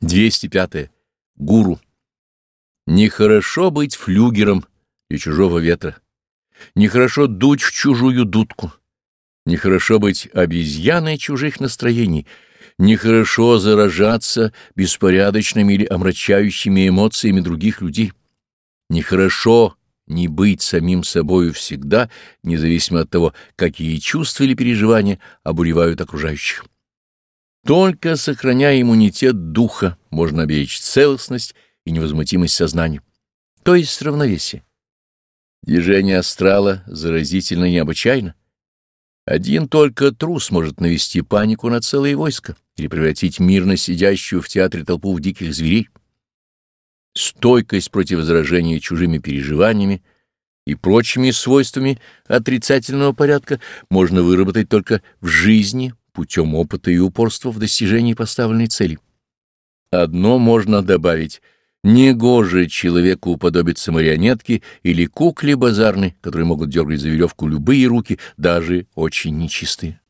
205. Гуру. Нехорошо быть флюгером и чужого ветра. Нехорошо дуть в чужую дудку. Нехорошо быть обезьяной чужих настроений. Нехорошо заражаться беспорядочными или омрачающими эмоциями других людей. Нехорошо не быть самим собою всегда, независимо от того, какие чувства или переживания обуревают окружающих. Только сохраняя иммунитет духа, можно оберечь целостность и невозмутимость сознания, то есть равновесие. Движение астрала заразительно необычайно. Один только трус может навести панику на целое войско или превратить мирно сидящую в театре толпу в диких зверей. Стойкость против возражения чужими переживаниями и прочими свойствами отрицательного порядка можно выработать только в жизни, путем опыта и упорства в достижении поставленной цели. Одно можно добавить — Негоже человеку уподобиться марионетке или кукле базарной, которые могут дергать за веревку любые руки, даже очень нечистые.